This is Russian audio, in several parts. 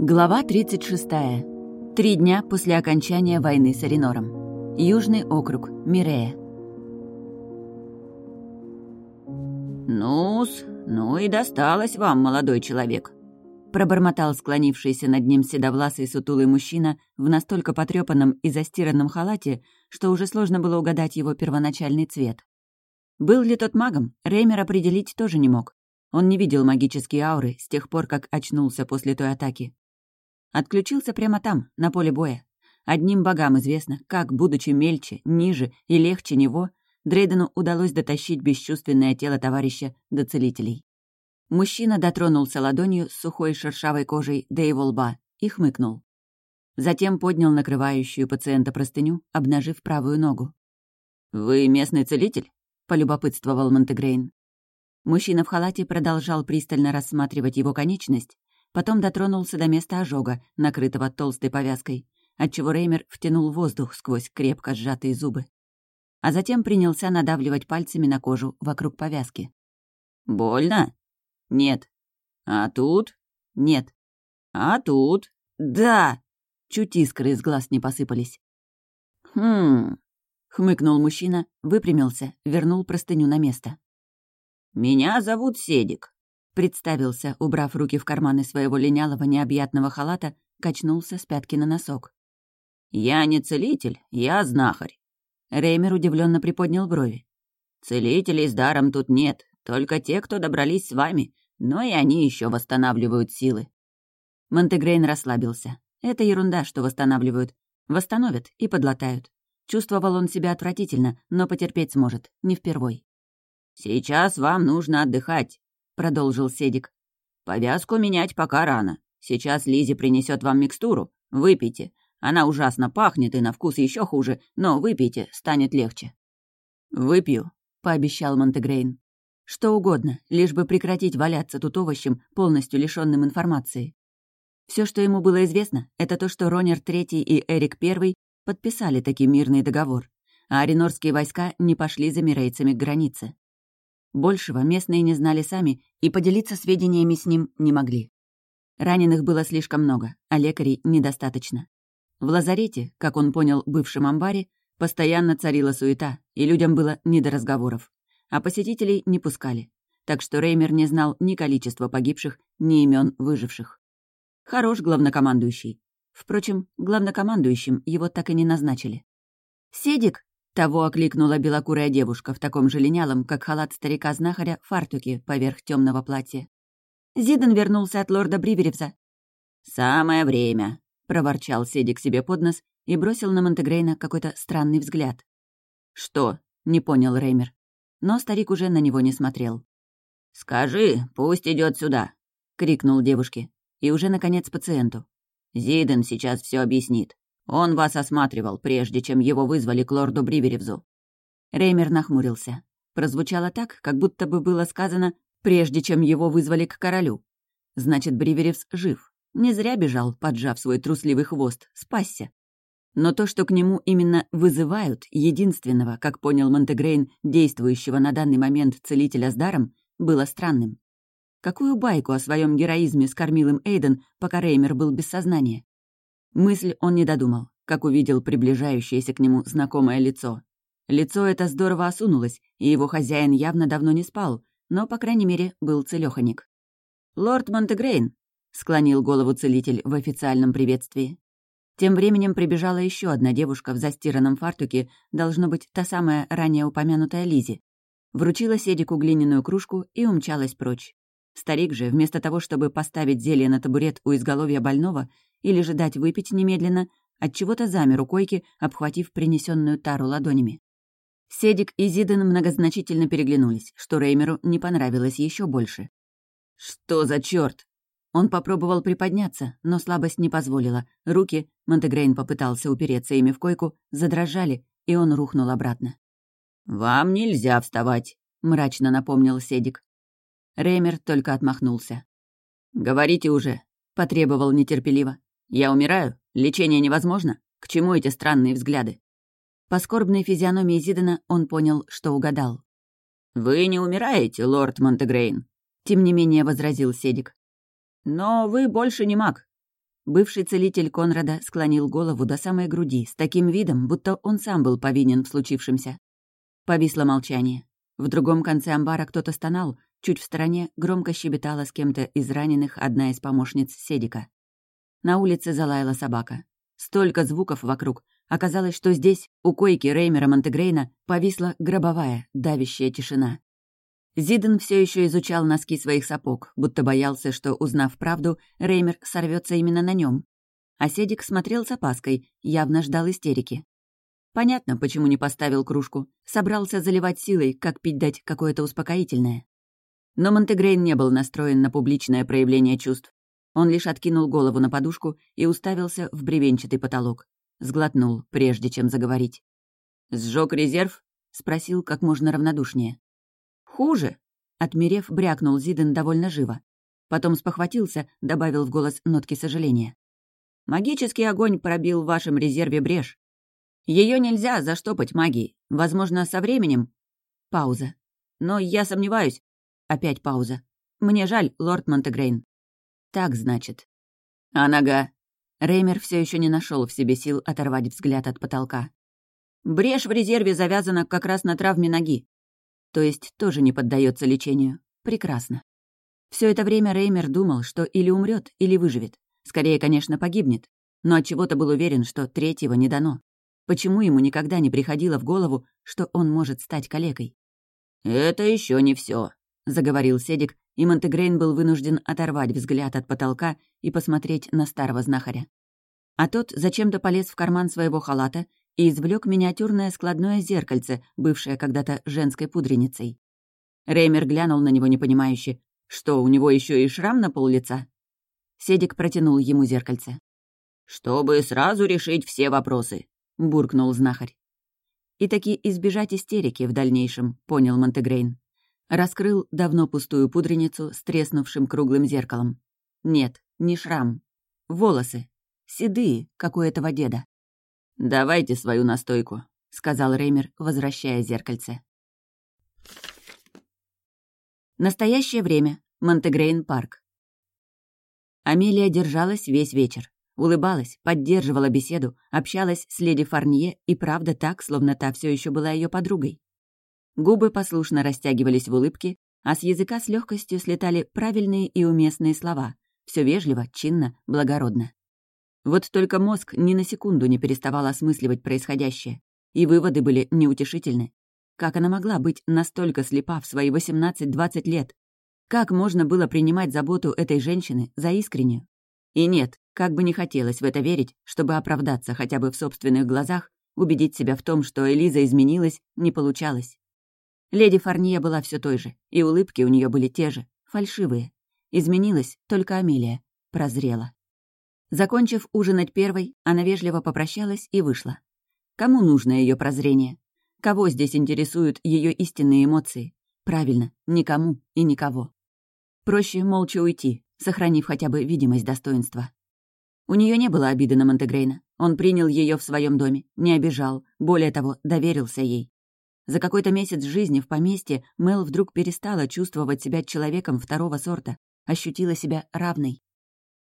Глава 36. Три дня после окончания войны с Аринором. Южный округ, Мирея. «Ну-с, ну и досталось вам, молодой человек», — пробормотал склонившийся над ним седовласый сутулый мужчина в настолько потрепанном и застиранном халате, что уже сложно было угадать его первоначальный цвет. Был ли тот магом, Реймер определить тоже не мог. Он не видел магические ауры с тех пор, как очнулся после той атаки. Отключился прямо там, на поле боя. Одним богам известно, как, будучи мельче, ниже и легче него, Дрейдену удалось дотащить бесчувственное тело товарища до целителей. Мужчина дотронулся ладонью с сухой шершавой кожей до его лба и хмыкнул. Затем поднял накрывающую пациента простыню, обнажив правую ногу. «Вы местный целитель?» — полюбопытствовал Монтегрейн. Мужчина в халате продолжал пристально рассматривать его конечность, Потом дотронулся до места ожога, накрытого толстой повязкой, отчего Реймер втянул воздух сквозь крепко сжатые зубы. А затем принялся надавливать пальцами на кожу вокруг повязки. «Больно?» «Нет». «А тут?» «Нет». «А тут?» «Да!» Чуть искры из глаз не посыпались. «Хм...» — хмыкнул мужчина, выпрямился, вернул простыню на место. «Меня зовут Седик. Представился, убрав руки в карманы своего линялого необъятного халата, качнулся с пятки на носок. «Я не целитель, я знахарь». Реймер удивленно приподнял брови. «Целителей с даром тут нет, только те, кто добрались с вами, но и они еще восстанавливают силы». Монтегрейн расслабился. Это ерунда, что восстанавливают. Восстановят и подлатают. Чувствовал он себя отвратительно, но потерпеть сможет, не впервой. «Сейчас вам нужно отдыхать продолжил Седик. «Повязку менять пока рано. Сейчас Лизи принесет вам микстуру. Выпейте. Она ужасно пахнет и на вкус еще хуже, но выпейте, станет легче». «Выпью», — пообещал Монтегрейн. «Что угодно, лишь бы прекратить валяться тут овощем, полностью лишенным информации». Все, что ему было известно, это то, что Ронер III и Эрик I подписали таки мирный договор, а аренорские войска не пошли за мирейцами к границе. Большего местные не знали сами и поделиться сведениями с ним не могли. Раненых было слишком много, а лекарей недостаточно. В лазарете, как он понял бывшем амбаре, постоянно царила суета, и людям было не до разговоров. А посетителей не пускали. Так что Реймер не знал ни количества погибших, ни имен выживших. Хорош главнокомандующий. Впрочем, главнокомандующим его так и не назначили. «Седик!» Того окликнула белокурая девушка в таком же линялом, как халат старика-знахаря, фартуке поверх темного платья. Зиден вернулся от лорда Бриверевза. «Самое время», — проворчал Седик себе под нос и бросил на Монтегрейна какой-то странный взгляд. «Что?» — не понял Реймер. Но старик уже на него не смотрел. «Скажи, пусть идет сюда», — крикнул девушке. И уже, наконец, пациенту. «Зиден сейчас все объяснит. Он вас осматривал, прежде чем его вызвали к лорду Бриверевзу». Реймер нахмурился. Прозвучало так, как будто бы было сказано «прежде чем его вызвали к королю». Значит, Бриверевс жив. Не зря бежал, поджав свой трусливый хвост, спасся. Но то, что к нему именно вызывают единственного, как понял Монтегрейн, действующего на данный момент целителя с даром, было странным. Какую байку о своем героизме скормил им Эйден, пока Реймер был без сознания? Мысль он не додумал, как увидел приближающееся к нему знакомое лицо. Лицо это здорово осунулось, и его хозяин явно давно не спал, но, по крайней мере, был целёханик. «Лорд Монтегрейн», — склонил голову целитель в официальном приветствии. Тем временем прибежала еще одна девушка в застиранном фартуке, должно быть, та самая ранее упомянутая Лизи. Вручила Седику глиняную кружку и умчалась прочь. Старик же, вместо того, чтобы поставить зелье на табурет у изголовья больного, или же дать выпить немедленно, отчего-то замер у койки, обхватив принесенную тару ладонями. Седик и Зиден многозначительно переглянулись, что Реймеру не понравилось еще больше. «Что за черт? Он попробовал приподняться, но слабость не позволила. Руки, Монтегрейн попытался упереться ими в койку, задрожали, и он рухнул обратно. «Вам нельзя вставать», — мрачно напомнил Седик. Реймер только отмахнулся. «Говорите уже», — потребовал нетерпеливо. «Я умираю? Лечение невозможно? К чему эти странные взгляды?» По скорбной физиономии Зидана он понял, что угадал. «Вы не умираете, лорд Монтегрейн?» Тем не менее возразил Седик. «Но вы больше не маг». Бывший целитель Конрада склонил голову до самой груди с таким видом, будто он сам был повинен в случившемся. Повисло молчание. В другом конце амбара кто-то стонал, чуть в стороне громко щебетала с кем-то из раненых одна из помощниц Седика. На улице залаяла собака. Столько звуков вокруг. Оказалось, что здесь, у койки Реймера Монтегрейна, повисла гробовая, давящая тишина. Зиден все еще изучал носки своих сапог, будто боялся, что, узнав правду, Реймер сорвется именно на нем. А Седик смотрел с опаской, явно ждал истерики. Понятно, почему не поставил кружку. Собрался заливать силой, как пить дать какое-то успокоительное. Но Монтегрейн не был настроен на публичное проявление чувств. Он лишь откинул голову на подушку и уставился в бревенчатый потолок. Сглотнул, прежде чем заговорить. «Сжёг резерв?» — спросил как можно равнодушнее. «Хуже!» — отмерев, брякнул Зиден довольно живо. Потом спохватился, добавил в голос нотки сожаления. «Магический огонь пробил в вашем резерве брешь. Ее нельзя заштопать магией. Возможно, со временем...» Пауза. «Но я сомневаюсь». Опять пауза. «Мне жаль, лорд Монтегрейн». Так, значит. А нога? Реймер все еще не нашел в себе сил оторвать взгляд от потолка. Брешь в резерве завязана как раз на травме ноги. То есть тоже не поддается лечению. Прекрасно. Все это время Реймер думал, что или умрет, или выживет. Скорее, конечно, погибнет. Но от чего то был уверен, что третьего не дано. Почему ему никогда не приходило в голову, что он может стать калекой? «Это еще не все, заговорил Седик, и Монтегрейн был вынужден оторвать взгляд от потолка и посмотреть на старого знахаря. А тот зачем-то полез в карман своего халата и извлек миниатюрное складное зеркальце, бывшее когда-то женской пудреницей. Реймер глянул на него непонимающе. Что, у него еще и шрам на пол лица? Седик протянул ему зеркальце. «Чтобы сразу решить все вопросы», — буркнул знахарь. И таки избежать истерики в дальнейшем, понял Монтегрейн. Раскрыл давно пустую пудреницу с треснувшим круглым зеркалом. Нет, не шрам. Волосы. Седые, как у этого деда. «Давайте свою настойку», — сказал Реймер, возвращая зеркальце. Настоящее время. Монтегрейн парк. Амелия держалась весь вечер. Улыбалась, поддерживала беседу, общалась с леди Фарнье и правда так, словно та все еще была ее подругой. Губы послушно растягивались в улыбке, а с языка с легкостью слетали правильные и уместные слова. Все вежливо, чинно, благородно. Вот только мозг ни на секунду не переставал осмысливать происходящее, и выводы были неутешительны. Как она могла быть настолько слепа в свои 18-20 лет? Как можно было принимать заботу этой женщины за искреннюю? И нет, как бы не хотелось в это верить, чтобы оправдаться хотя бы в собственных глазах, убедить себя в том, что Элиза изменилась, не получалось. Леди Фарния была все той же, и улыбки у нее были те же, фальшивые. Изменилась только Амелия, прозрела. Закончив ужинать первой, она вежливо попрощалась и вышла. Кому нужно ее прозрение? Кого здесь интересуют ее истинные эмоции? Правильно, никому и никого. Проще молча уйти, сохранив хотя бы видимость достоинства. У нее не было обиды на Монтегрейна. Он принял ее в своем доме, не обижал, более того, доверился ей. За какой-то месяц жизни в поместье Мел вдруг перестала чувствовать себя человеком второго сорта, ощутила себя равной.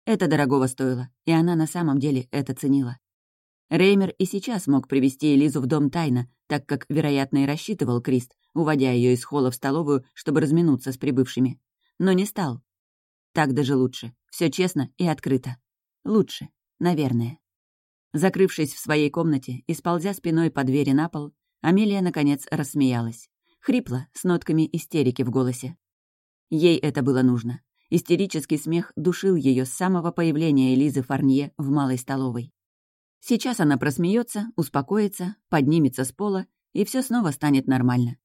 Это дорогого стоило, и она на самом деле это ценила. Реймер и сейчас мог привести Элизу в дом тайно, так как, вероятно, и рассчитывал Крист, уводя ее из холла в столовую, чтобы разминуться с прибывшими. Но не стал. Так даже лучше. Все честно и открыто. Лучше, наверное. Закрывшись в своей комнате и сползя спиной по двери на пол, Амелия, наконец, рассмеялась. Хрипло, с нотками истерики в голосе. Ей это было нужно. Истерический смех душил ее с самого появления Элизы Фарнье в малой столовой. Сейчас она просмеется, успокоится, поднимется с пола, и все снова станет нормально.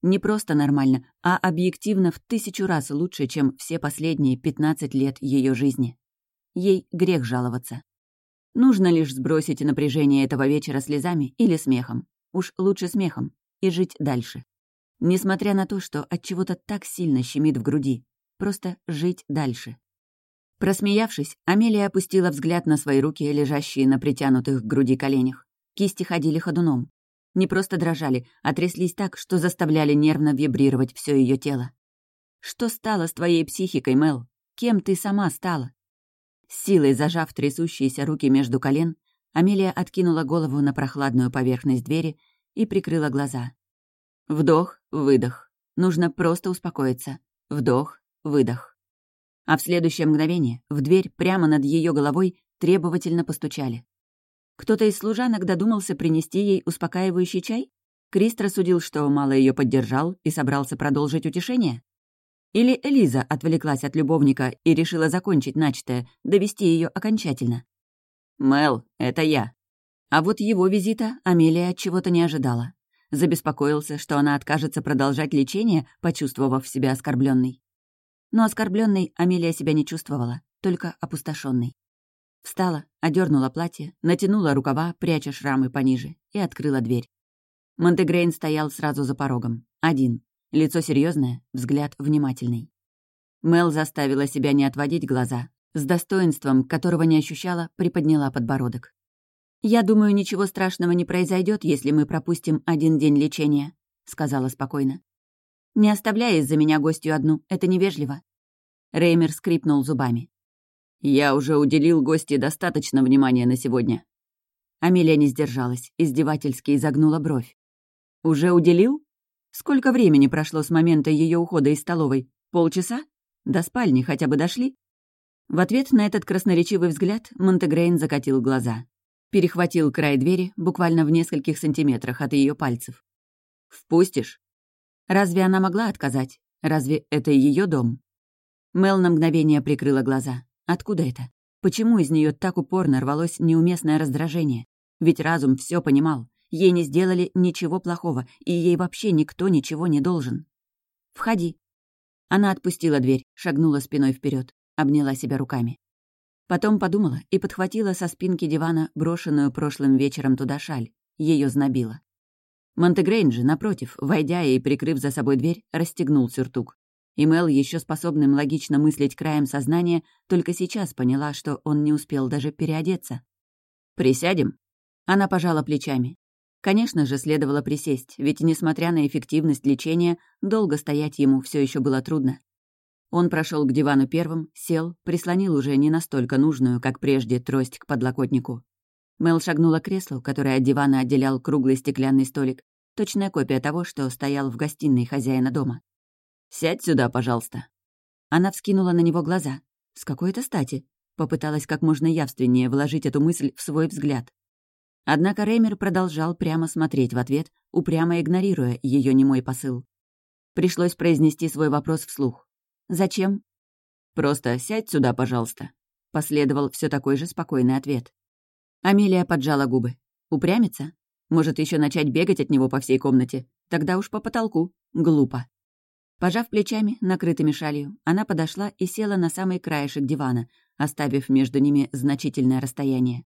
Не просто нормально, а объективно в тысячу раз лучше, чем все последние 15 лет ее жизни. Ей грех жаловаться. Нужно лишь сбросить напряжение этого вечера слезами или смехом. Уж лучше смехом. И жить дальше. Несмотря на то, что от чего-то так сильно щемит в груди. Просто жить дальше. Просмеявшись, Амелия опустила взгляд на свои руки, лежащие на притянутых к груди коленях. Кисти ходили ходуном. Не просто дрожали, а тряслись так, что заставляли нервно вибрировать все ее тело. Что стало с твоей психикой, Мел? Кем ты сама стала?» С силой зажав трясущиеся руки между колен, Амелия откинула голову на прохладную поверхность двери и прикрыла глаза. Вдох, выдох. Нужно просто успокоиться. Вдох, выдох. А в следующее мгновение в дверь прямо над ее головой требовательно постучали. Кто-то из служанок додумался принести ей успокаивающий чай? Крист рассудил, что мало ее поддержал и собрался продолжить утешение? Или Элиза отвлеклась от любовника и решила закончить начатое, довести ее окончательно? «Мел, это я». А вот его визита Амелия от чего-то не ожидала. Забеспокоился, что она откажется продолжать лечение, почувствовав себя оскорбленной. Но оскорбленной Амелия себя не чувствовала, только опустошенной. Встала, одернула платье, натянула рукава, пряча шрамы пониже, и открыла дверь. Монтегрейн стоял сразу за порогом. Один. Лицо серьезное, взгляд внимательный. Мел заставила себя не отводить глаза. С достоинством, которого не ощущала, приподняла подбородок. «Я думаю, ничего страшного не произойдет, если мы пропустим один день лечения», — сказала спокойно. «Не оставляй из-за меня гостью одну, это невежливо». Реймер скрипнул зубами. «Я уже уделил гости достаточно внимания на сегодня». Амелия не сдержалась, издевательски изогнула бровь. «Уже уделил? Сколько времени прошло с момента ее ухода из столовой? Полчаса? До спальни хотя бы дошли?» В ответ на этот красноречивый взгляд Монтегрейн закатил глаза. Перехватил край двери буквально в нескольких сантиметрах от ее пальцев. «Впустишь?» Разве она могла отказать? Разве это ее дом? Мел на мгновение прикрыла глаза. Откуда это? Почему из нее так упорно рвалось неуместное раздражение? Ведь разум все понимал. Ей не сделали ничего плохого, и ей вообще никто ничего не должен. «Входи». Она отпустила дверь, шагнула спиной вперед, обняла себя руками. Потом подумала и подхватила со спинки дивана брошенную прошлым вечером туда шаль. Ее знобило. Монтегрейн же, напротив, войдя и прикрыв за собой дверь, расстегнул сюртук. И Мел, еще способным логично мыслить краем сознания, только сейчас поняла, что он не успел даже переодеться. «Присядем?» Она пожала плечами. Конечно же, следовало присесть, ведь, несмотря на эффективность лечения, долго стоять ему все еще было трудно. Он прошел к дивану первым, сел, прислонил уже не настолько нужную, как прежде, трость к подлокотнику. Мел шагнула к креслу, которое от дивана отделял круглый стеклянный столик, точная копия того, что стоял в гостиной хозяина дома. «Сядь сюда, пожалуйста». Она вскинула на него глаза. С какой-то стати. Попыталась как можно явственнее вложить эту мысль в свой взгляд. Однако Реймер продолжал прямо смотреть в ответ, упрямо игнорируя ее немой посыл. Пришлось произнести свой вопрос вслух. «Зачем?» «Просто сядь сюда, пожалуйста», — последовал все такой же спокойный ответ. Амелия поджала губы. «Упрямиться? Может, еще начать бегать от него по всей комнате? Тогда уж по потолку. Глупо». Пожав плечами, накрытыми шалью, она подошла и села на самый краешек дивана, оставив между ними значительное расстояние.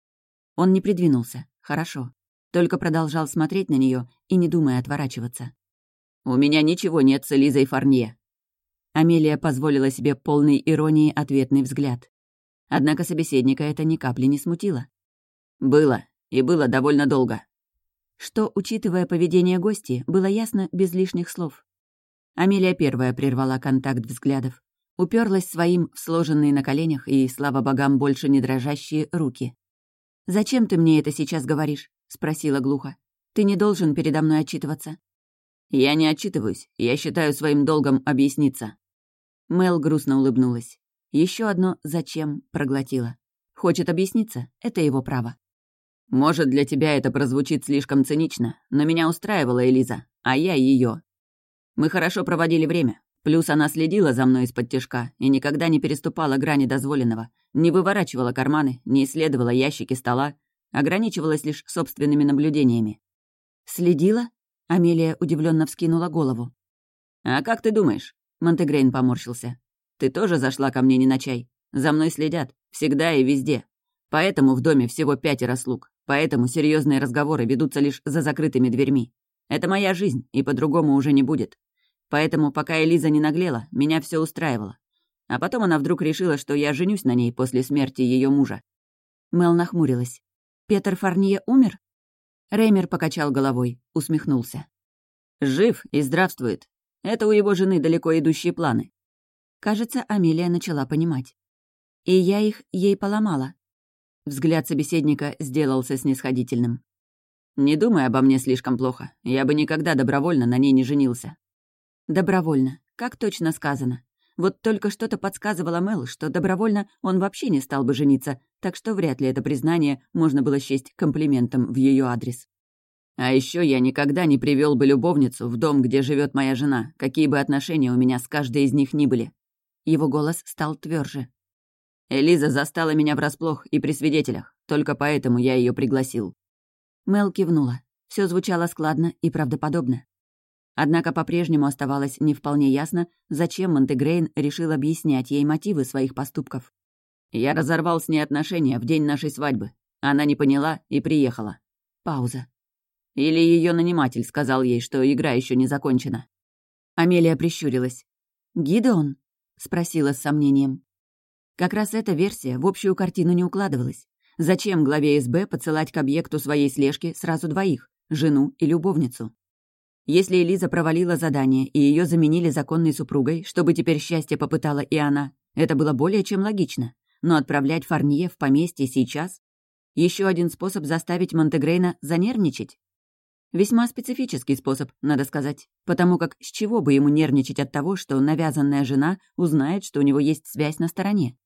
Он не придвинулся. Хорошо. Только продолжал смотреть на нее и не думая отворачиваться. «У меня ничего нет с Элизой Фарнье». Амелия позволила себе полной иронии ответный взгляд. Однако собеседника это ни капли не смутило. «Было. И было довольно долго». Что, учитывая поведение гостей, было ясно без лишних слов. Амелия первая прервала контакт взглядов. Уперлась своим в сложенные на коленях и, слава богам, больше не дрожащие руки. «Зачем ты мне это сейчас говоришь?» — спросила глухо. «Ты не должен передо мной отчитываться». «Я не отчитываюсь. Я считаю своим долгом объясниться». Мел грустно улыбнулась. Еще одно «зачем» проглотила. Хочет объясниться — это его право. «Может, для тебя это прозвучит слишком цинично, но меня устраивала Элиза, а я ее. Мы хорошо проводили время. Плюс она следила за мной из-под тяжка и никогда не переступала грани дозволенного, не выворачивала карманы, не исследовала ящики стола, ограничивалась лишь собственными наблюдениями. «Следила?» — Амелия удивленно вскинула голову. «А как ты думаешь?» — Монтегрейн поморщился. «Ты тоже зашла ко мне не на чай. За мной следят. Всегда и везде. Поэтому в доме всего пятеро слуг. Поэтому серьезные разговоры ведутся лишь за закрытыми дверьми. Это моя жизнь, и по-другому уже не будет. Поэтому, пока Элиза не наглела, меня все устраивало. А потом она вдруг решила, что я женюсь на ней после смерти ее мужа. Мел нахмурилась. «Петр Фарнье умер?» Реймер покачал головой, усмехнулся. «Жив и здравствует. Это у его жены далеко идущие планы. Кажется, Амелия начала понимать. И я их ей поломала. Взгляд собеседника сделался снисходительным. «Не думай обо мне слишком плохо. Я бы никогда добровольно на ней не женился». «Добровольно. Как точно сказано. Вот только что-то подсказывало Мэл, что добровольно он вообще не стал бы жениться, так что вряд ли это признание можно было счесть комплиментом в ее адрес. А еще я никогда не привел бы любовницу в дом, где живет моя жена, какие бы отношения у меня с каждой из них ни были. Его голос стал тверже. Элиза застала меня врасплох и при свидетелях, только поэтому я ее пригласил. Мел кивнула. Все звучало складно и правдоподобно. Однако по-прежнему оставалось не вполне ясно, зачем Монтегрейн решил объяснять ей мотивы своих поступков. «Я разорвал с ней отношения в день нашей свадьбы. Она не поняла и приехала». Пауза. Или ее наниматель сказал ей, что игра еще не закончена. Амелия прищурилась. «Гидеон?» — спросила с сомнением. Как раз эта версия в общую картину не укладывалась. Зачем главе СБ подсылать к объекту своей слежки сразу двоих — жену и любовницу? Если Элиза провалила задание и ее заменили законной супругой, чтобы теперь счастье попытала и она, это было более чем логично. Но отправлять Фарнье в поместье сейчас — еще один способ заставить Монтегрейна занервничать. Весьма специфический способ, надо сказать, потому как с чего бы ему нервничать от того, что навязанная жена узнает, что у него есть связь на стороне?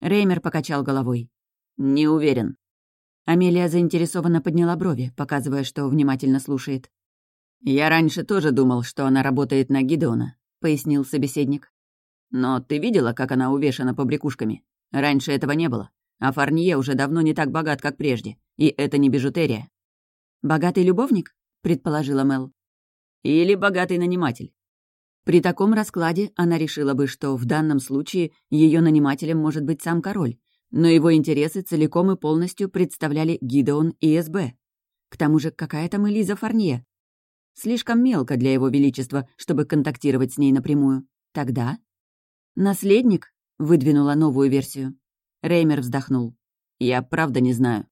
Реймер покачал головой. «Не уверен». Амелия заинтересованно подняла брови, показывая, что внимательно слушает. «Я раньше тоже думал, что она работает на Гидеона», — пояснил собеседник. «Но ты видела, как она увешана побрякушками? Раньше этого не было. А Фарнье уже давно не так богат, как прежде. И это не бижутерия». «Богатый любовник?» — предположила Мел. «Или богатый наниматель. При таком раскладе она решила бы, что в данном случае ее нанимателем может быть сам король, но его интересы целиком и полностью представляли Гидеон и СБ. К тому же какая там Элиза Фарнье? Слишком мелко для его величества, чтобы контактировать с ней напрямую. Тогда... «Наследник?» — выдвинула новую версию. Реймер вздохнул. «Я правда не знаю».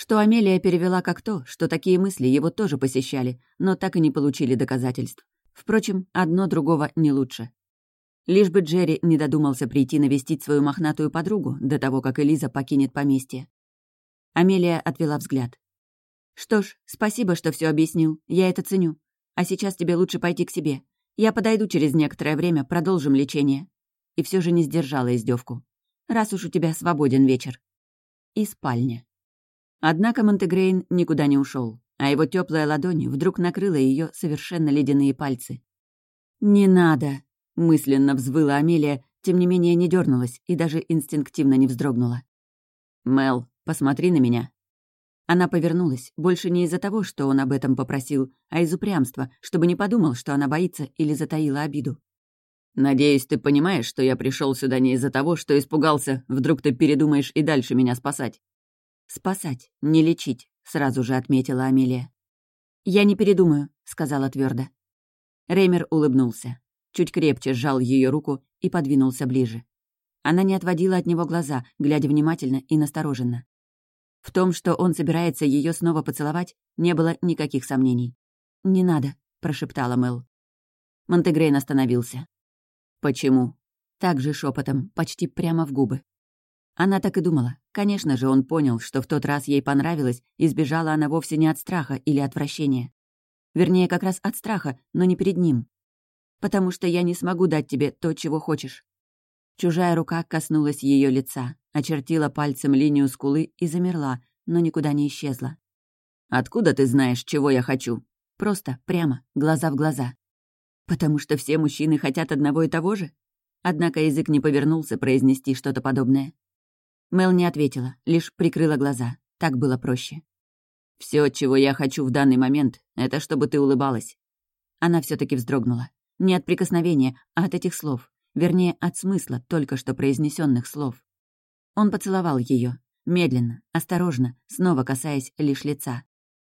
Что Амелия перевела как то, что такие мысли его тоже посещали, но так и не получили доказательств. Впрочем, одно другого не лучше. Лишь бы Джерри не додумался прийти навестить свою мохнатую подругу до того, как Элиза покинет поместье. Амелия отвела взгляд. «Что ж, спасибо, что все объяснил. Я это ценю. А сейчас тебе лучше пойти к себе. Я подойду через некоторое время, продолжим лечение». И все же не сдержала издевку. «Раз уж у тебя свободен вечер». И спальня. Однако Монтегрейн никуда не ушел а его теплая ладонь вдруг накрыла ее совершенно ледяные пальцы. «Не надо!» — мысленно взвыла Амелия, тем не менее не дернулась и даже инстинктивно не вздрогнула. «Мел, посмотри на меня!» Она повернулась, больше не из-за того, что он об этом попросил, а из упрямства, чтобы не подумал, что она боится или затаила обиду. «Надеюсь, ты понимаешь, что я пришел сюда не из-за того, что испугался, вдруг ты передумаешь и дальше меня спасать». «Спасать, не лечить сразу же отметила Амелия. «Я не передумаю», — сказала твердо. Реймер улыбнулся, чуть крепче сжал ее руку и подвинулся ближе. Она не отводила от него глаза, глядя внимательно и настороженно. В том, что он собирается ее снова поцеловать, не было никаких сомнений. «Не надо», — прошептала Мэл. Монтегрейн остановился. «Почему?» Так же шепотом, почти прямо в губы. Она так и думала. Конечно же, он понял, что в тот раз ей понравилось, и сбежала она вовсе не от страха или отвращения. Вернее, как раз от страха, но не перед ним. «Потому что я не смогу дать тебе то, чего хочешь». Чужая рука коснулась ее лица, очертила пальцем линию скулы и замерла, но никуда не исчезла. «Откуда ты знаешь, чего я хочу?» Просто, прямо, глаза в глаза. «Потому что все мужчины хотят одного и того же?» Однако язык не повернулся произнести что-то подобное. Мел не ответила, лишь прикрыла глаза. Так было проще. Все, чего я хочу в данный момент, это чтобы ты улыбалась». Она все таки вздрогнула. Не от прикосновения, а от этих слов. Вернее, от смысла только что произнесенных слов. Он поцеловал ее, медленно, осторожно, снова касаясь лишь лица.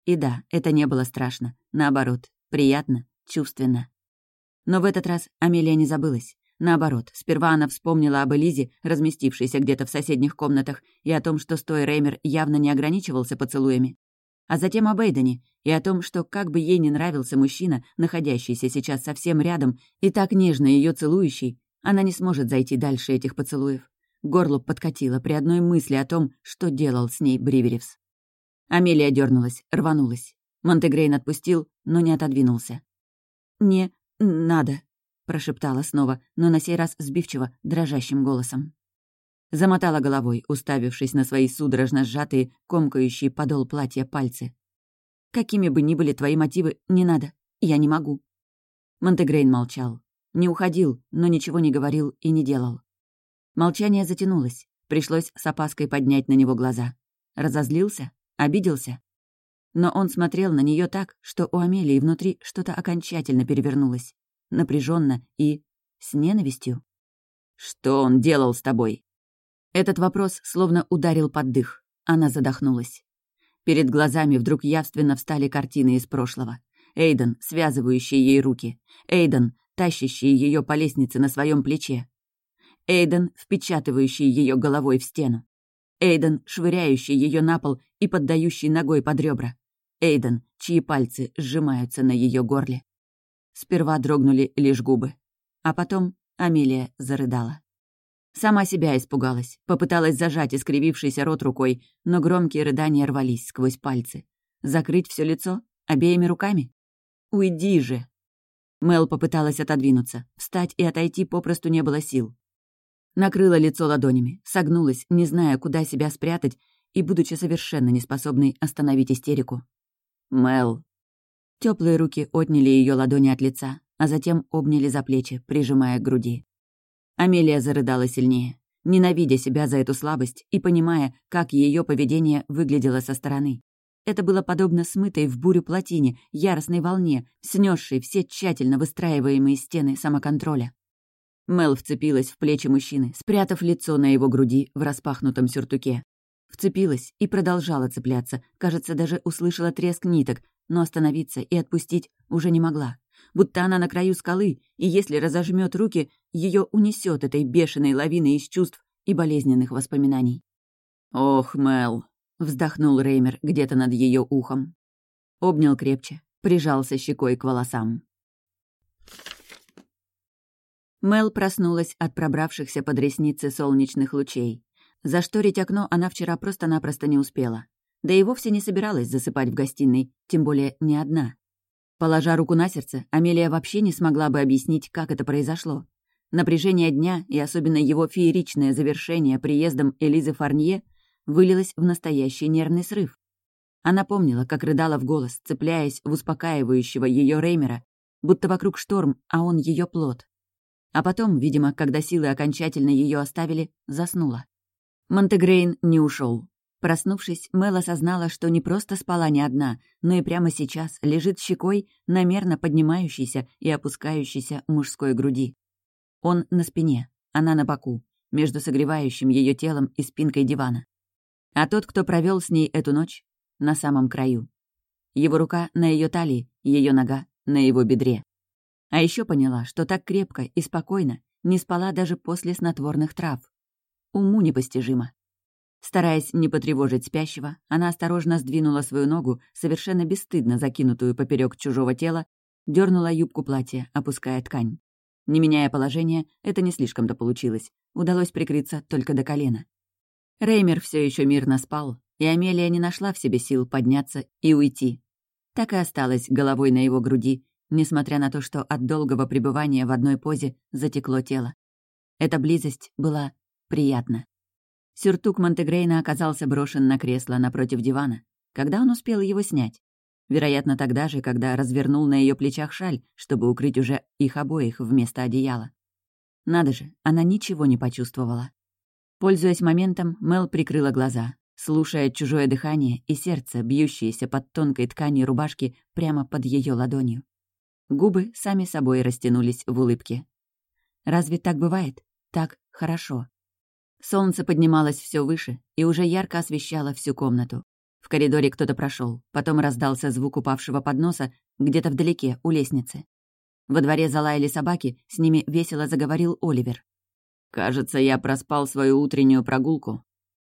И да, это не было страшно. Наоборот, приятно, чувственно. Но в этот раз Амелия не забылась. Наоборот, сперва она вспомнила об Элизе, разместившейся где-то в соседних комнатах, и о том, что Стой Реймер явно не ограничивался поцелуями. А затем об Эйдене, и о том, что как бы ей не нравился мужчина, находящийся сейчас совсем рядом и так нежно ее целующий, Она не сможет зайти дальше этих поцелуев. Горло подкатило при одной мысли о том, что делал с ней Бриверевс. Амелия дернулась, рванулась. Монтегрейн отпустил, но не отодвинулся. «Не надо», — прошептала снова, но на сей раз сбивчиво, дрожащим голосом. Замотала головой, уставившись на свои судорожно сжатые, комкающие подол платья пальцы. «Какими бы ни были твои мотивы, не надо. Я не могу». Монтегрейн молчал. Не уходил, но ничего не говорил и не делал. Молчание затянулось. Пришлось с опаской поднять на него глаза. Разозлился? Обиделся? Но он смотрел на нее так, что у Амелии внутри что-то окончательно перевернулось. Напряженно и... с ненавистью. «Что он делал с тобой?» Этот вопрос словно ударил под дых. Она задохнулась. Перед глазами вдруг явственно встали картины из прошлого. Эйден, связывающий ей руки. Эйден, тащащий ее по лестнице на своем плече. Эйден, впечатывающий ее головой в стену. Эйден, швыряющий ее на пол и поддающий ногой под ребра. Эйден, чьи пальцы сжимаются на ее горле. Сперва дрогнули лишь губы. А потом Амелия зарыдала. Сама себя испугалась, попыталась зажать искривившийся рот рукой, но громкие рыдания рвались сквозь пальцы. Закрыть все лицо? Обеими руками? «Уйди же!» Мел попыталась отодвинуться. Встать и отойти попросту не было сил. Накрыла лицо ладонями, согнулась, не зная, куда себя спрятать, и будучи совершенно неспособной остановить истерику. «Мел». Теплые руки отняли ее ладони от лица, а затем обняли за плечи, прижимая к груди. Амелия зарыдала сильнее, ненавидя себя за эту слабость и понимая, как ее поведение выглядело со стороны. Это было подобно смытой в бурю плотине, яростной волне, снесшей все тщательно выстраиваемые стены самоконтроля. Мел вцепилась в плечи мужчины, спрятав лицо на его груди в распахнутом сюртуке. Вцепилась и продолжала цепляться, кажется, даже услышала треск ниток, но остановиться и отпустить уже не могла. Будто она на краю скалы, и если разожмет руки, ее унесет этой бешеной лавиной из чувств и болезненных воспоминаний. «Ох, Мел!» — вздохнул Реймер где-то над ее ухом. Обнял крепче, прижался щекой к волосам. Мел проснулась от пробравшихся под ресницы солнечных лучей. Зашторить окно она вчера просто-напросто не успела. Да и вовсе не собиралась засыпать в гостиной, тем более не одна. Положа руку на сердце, Амелия вообще не смогла бы объяснить, как это произошло. Напряжение дня и особенно его фееричное завершение приездом Элизы Фарнье вылилось в настоящий нервный срыв. Она помнила, как рыдала в голос, цепляясь в успокаивающего ее Реймера, будто вокруг шторм, а он ее плод. А потом, видимо, когда силы окончательно ее оставили, заснула. Монтегрейн не ушел. Проснувшись, Мэл осознала, что не просто спала не одна, но и прямо сейчас лежит щекой на мерно поднимающейся и опускающейся мужской груди. Он на спине, она на боку, между согревающим ее телом и спинкой дивана. А тот, кто провел с ней эту ночь, на самом краю. Его рука на ее талии, ее нога на его бедре. А еще поняла, что так крепко и спокойно не спала даже после снотворных трав. Уму непостижимо. Стараясь не потревожить спящего, она осторожно сдвинула свою ногу, совершенно бесстыдно закинутую поперек чужого тела, дернула юбку платья, опуская ткань. Не меняя положение, это не слишком-то получилось. Удалось прикрыться только до колена. Реймер все еще мирно спал, и Амелия не нашла в себе сил подняться и уйти. Так и осталась головой на его груди, несмотря на то, что от долгого пребывания в одной позе затекло тело. Эта близость была Приятно. Сюртук Монтегрейна оказался брошен на кресло напротив дивана. Когда он успел его снять? Вероятно, тогда же, когда развернул на ее плечах шаль, чтобы укрыть уже их обоих вместо одеяла. Надо же, она ничего не почувствовала. Пользуясь моментом, Мел прикрыла глаза, слушая чужое дыхание и сердце, бьющееся под тонкой тканью рубашки прямо под ее ладонью. Губы сами собой растянулись в улыбке. Разве так бывает? Так хорошо. Солнце поднималось все выше и уже ярко освещало всю комнату. В коридоре кто-то прошел, потом раздался звук упавшего подноса где-то вдалеке, у лестницы. Во дворе залаяли собаки, с ними весело заговорил Оливер. «Кажется, я проспал свою утреннюю прогулку».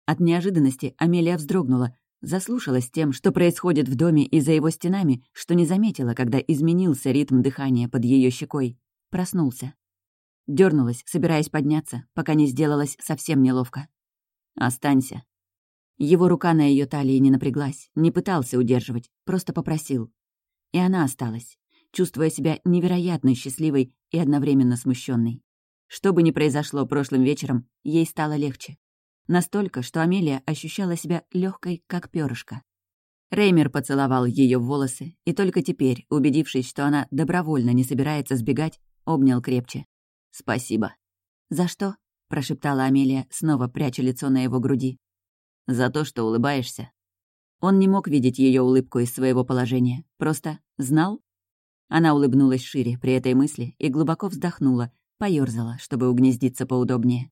От неожиданности Амелия вздрогнула, заслушалась тем, что происходит в доме и за его стенами, что не заметила, когда изменился ритм дыхания под ее щекой. Проснулся. Дёрнулась, собираясь подняться, пока не сделалось совсем неловко. «Останься». Его рука на ее талии не напряглась, не пытался удерживать, просто попросил. И она осталась, чувствуя себя невероятно счастливой и одновременно смущенной. Что бы ни произошло прошлым вечером, ей стало легче. Настолько, что Амелия ощущала себя легкой, как перышко. Реймер поцеловал ее в волосы, и только теперь, убедившись, что она добровольно не собирается сбегать, обнял крепче. «Спасибо». «За что?» — прошептала Амелия, снова пряча лицо на его груди. «За то, что улыбаешься». Он не мог видеть ее улыбку из своего положения, просто знал. Она улыбнулась шире при этой мысли и глубоко вздохнула, поёрзала, чтобы угнездиться поудобнее.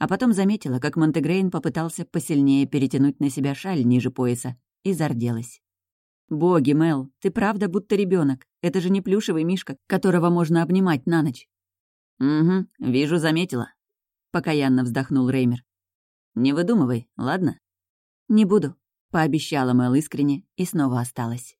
А потом заметила, как Монтегрейн попытался посильнее перетянуть на себя шаль ниже пояса, и зарделась. «Боги, Мел, ты правда будто ребенок. Это же не плюшевый мишка, которого можно обнимать на ночь». «Угу, вижу, заметила», — покаянно вздохнул Реймер. «Не выдумывай, ладно?» «Не буду», — пообещала Мел искренне и снова осталась.